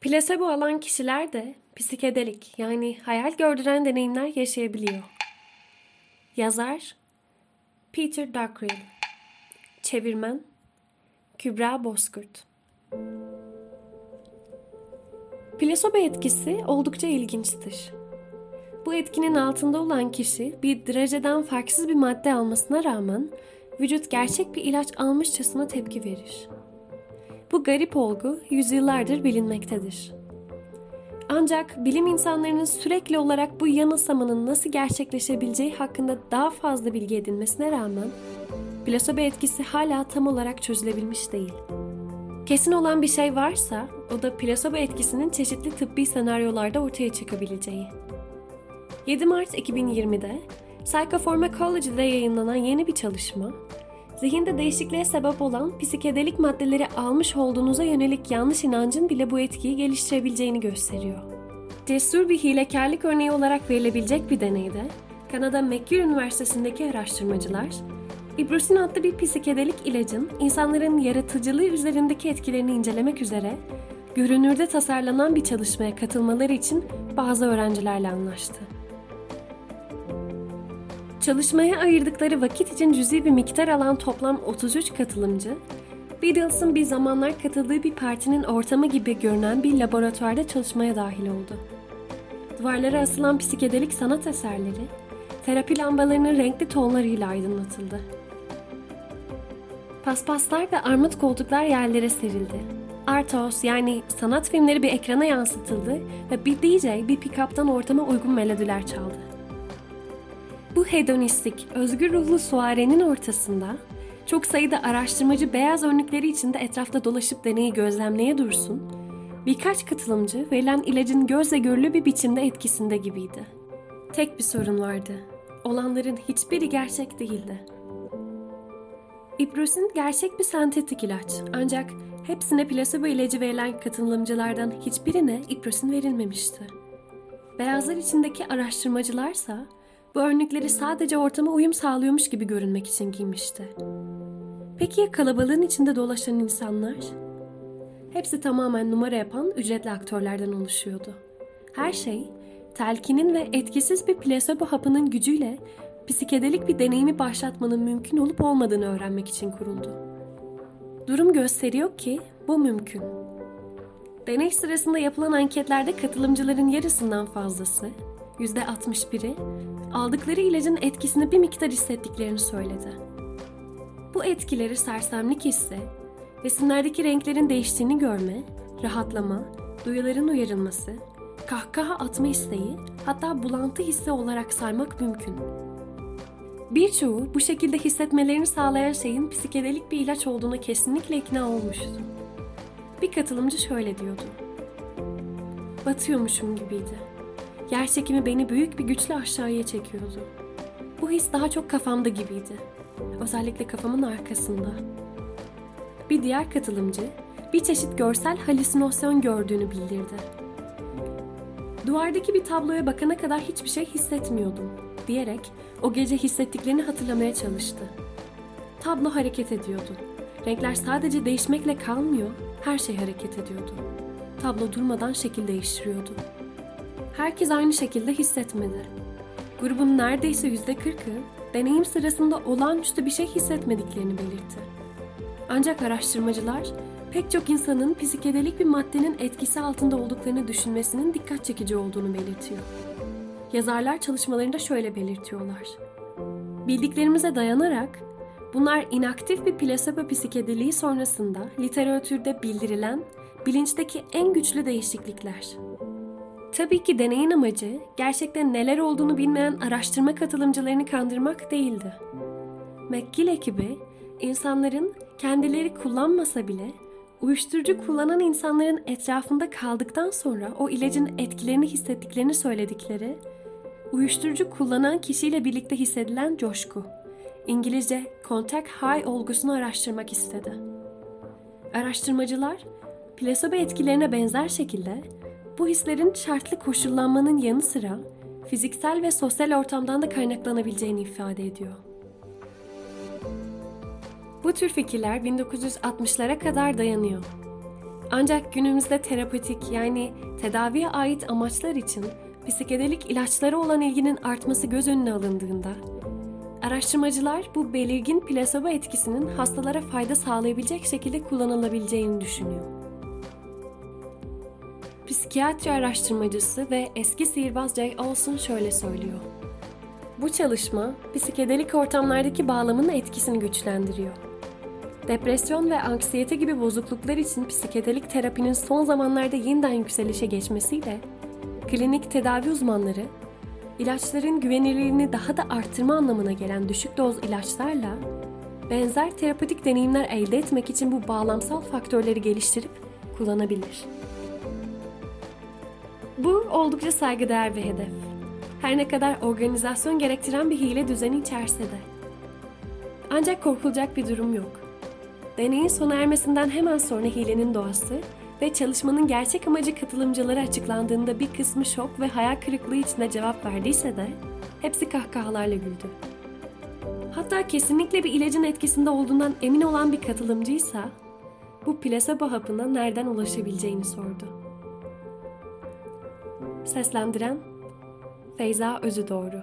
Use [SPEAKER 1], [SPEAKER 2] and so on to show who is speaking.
[SPEAKER 1] Plasebo alan kişiler de psikedelik yani hayal gördüren deneyimler yaşayabiliyor. Yazar Peter Dockrell Çevirmen Kübra Bozkurt Plasebo etkisi oldukça ilginçtir. Bu etkinin altında olan kişi bir drajeden farksız bir madde almasına rağmen vücut gerçek bir ilaç almışçasına tepki verir. Bu garip olgu yüzyıllardır bilinmektedir. Ancak bilim insanlarının sürekli olarak bu yanılsamanın nasıl gerçekleşebileceği hakkında daha fazla bilgi edinmesine rağmen plasebo etkisi hala tam olarak çözülebilmiş değil. Kesin olan bir şey varsa o da plasebo etkisinin çeşitli tıbbi senaryolarda ortaya çıkabileceği. 7 Mart 2020'de Psychopharmacology'de yayınlanan yeni bir çalışma, zihinde değişikliğe sebep olan psikedelik maddeleri almış olduğunuza yönelik yanlış inancın bile bu etkiyi geliştirebileceğini gösteriyor. Cesur bir hilekarlık örneği olarak verilebilecek bir deneyde, Kanada McGill Üniversitesi'ndeki araştırmacılar, İbrusin adlı bir psikedelik ilacın insanların yaratıcılığı üzerindeki etkilerini incelemek üzere görünürde tasarlanan bir çalışmaya katılmaları için bazı öğrencilerle anlaştı. Çalışmaya ayırdıkları vakit için cüzi bir miktar alan toplam 33 katılımcı, Beatles'ın bir zamanlar katıldığı bir partinin ortamı gibi görünen bir laboratuvarda çalışmaya dahil oldu. Duvarlara asılan psikedelik sanat eserleri, terapi lambalarının renkli tonlarıyla aydınlatıldı. Paspaslar ve armut koltuklar yerlere serildi. Artos yani sanat filmleri bir ekrana yansıtıldı ve bir DJ bir pick-up'tan ortama uygun melodiler çaldı. Bu hedonistik, özgür ruhlu suarenin ortasında çok sayıda araştırmacı beyaz önlükleri içinde etrafta dolaşıp deneyi gözlemleye dursun, birkaç katılımcı verilen ilacın gözle görülü bir biçimde etkisinde gibiydi. Tek bir sorun vardı. Olanların hiçbiri gerçek değildi. İbrusin gerçek bir sentetik ilaç ancak hepsine plasebo ilacı verilen katılımcılardan hiçbirine İbrusin verilmemişti. Beyazlar içindeki araştırmacılarsa bu önlükleri sadece ortama uyum sağlıyormuş gibi görünmek için giymişti. Peki ya kalabalığın içinde dolaşan insanlar? Hepsi tamamen numara yapan ücretli aktörlerden oluşuyordu. Her şey, telkinin ve etkisiz bir plasebo hapının gücüyle psikedelik bir deneyimi başlatmanın mümkün olup olmadığını öğrenmek için kuruldu. Durum gösteriyor ki bu mümkün. Deney sırasında yapılan anketlerde katılımcıların yarısından fazlası, %61'i aldıkları ilacın etkisini bir miktar hissettiklerini söyledi. Bu etkileri sersemlik hissi, resimlerdeki renklerin değiştiğini görme, rahatlama, duyuların uyarılması, kahkaha atma isteği, hatta bulantı hissi olarak saymak mümkün. Birçoğu bu şekilde hissetmelerini sağlayan şeyin psikedelik bir ilaç olduğuna kesinlikle ikna olmuştu. Bir katılımcı şöyle diyordu. Batıyormuşum gibiydi. Yer çekimi beni büyük bir güçle aşağıya çekiyordu. Bu his daha çok kafamda gibiydi. Özellikle kafamın arkasında. Bir diğer katılımcı bir çeşit görsel halüsinasyon gördüğünü bildirdi. Duvardaki bir tabloya bakana kadar hiçbir şey hissetmiyordum diyerek o gece hissettiklerini hatırlamaya çalıştı. Tablo hareket ediyordu. Renkler sadece değişmekle kalmıyor, her şey hareket ediyordu. Tablo durmadan şekil değiştiriyordu herkes aynı şekilde hissetmedi. Grubun neredeyse yüzde kırkı deneyim sırasında olağanüstü bir şey hissetmediklerini belirtti. Ancak araştırmacılar pek çok insanın psikedelik bir maddenin etkisi altında olduklarını düşünmesinin dikkat çekici olduğunu belirtiyor. Yazarlar çalışmalarında şöyle belirtiyorlar. Bildiklerimize dayanarak bunlar inaktif bir plasebo psikedeliği sonrasında literatürde bildirilen bilinçteki en güçlü değişiklikler. Tabii ki deneyin amacı gerçekten neler olduğunu bilmeyen araştırma katılımcılarını kandırmak değildi. McGill ekibi insanların kendileri kullanmasa bile uyuşturucu kullanan insanların etrafında kaldıktan sonra o ilacın etkilerini hissettiklerini söyledikleri uyuşturucu kullanan kişiyle birlikte hissedilen coşku, İngilizce contact high olgusunu araştırmak istedi. Araştırmacılar plasebo etkilerine benzer şekilde bu hislerin şartlı koşullanmanın yanı sıra fiziksel ve sosyal ortamdan da kaynaklanabileceğini ifade ediyor. Bu tür fikirler 1960'lara kadar dayanıyor. Ancak günümüzde terapötik yani tedaviye ait amaçlar için psikedelik ilaçlara olan ilginin artması göz önüne alındığında, araştırmacılar bu belirgin plasebo etkisinin hastalara fayda sağlayabilecek şekilde kullanılabileceğini düşünüyor. Psikiyatri araştırmacısı ve eski sihirbaz Jay Olson şöyle söylüyor. Bu çalışma, psikedelik ortamlardaki bağlamın etkisini güçlendiriyor. Depresyon ve anksiyete gibi bozukluklar için psikedelik terapinin son zamanlarda yeniden yükselişe geçmesiyle, klinik tedavi uzmanları, ilaçların güvenilirliğini daha da arttırma anlamına gelen düşük doz ilaçlarla, benzer terapötik deneyimler elde etmek için bu bağlamsal faktörleri geliştirip kullanabilir. Bu oldukça saygıdeğer bir hedef. Her ne kadar organizasyon gerektiren bir hile düzeni içerse de. Ancak korkulacak bir durum yok. Deneyin sona ermesinden hemen sonra hilenin doğası ve çalışmanın gerçek amacı katılımcılara açıklandığında bir kısmı şok ve hayal kırıklığı içinde cevap verdiyse de hepsi kahkahalarla güldü. Hatta kesinlikle bir ilacın etkisinde olduğundan emin olan bir katılımcıysa bu plasebo hapına nereden ulaşabileceğini sordu. Seslendiren Feyza Özü Doğru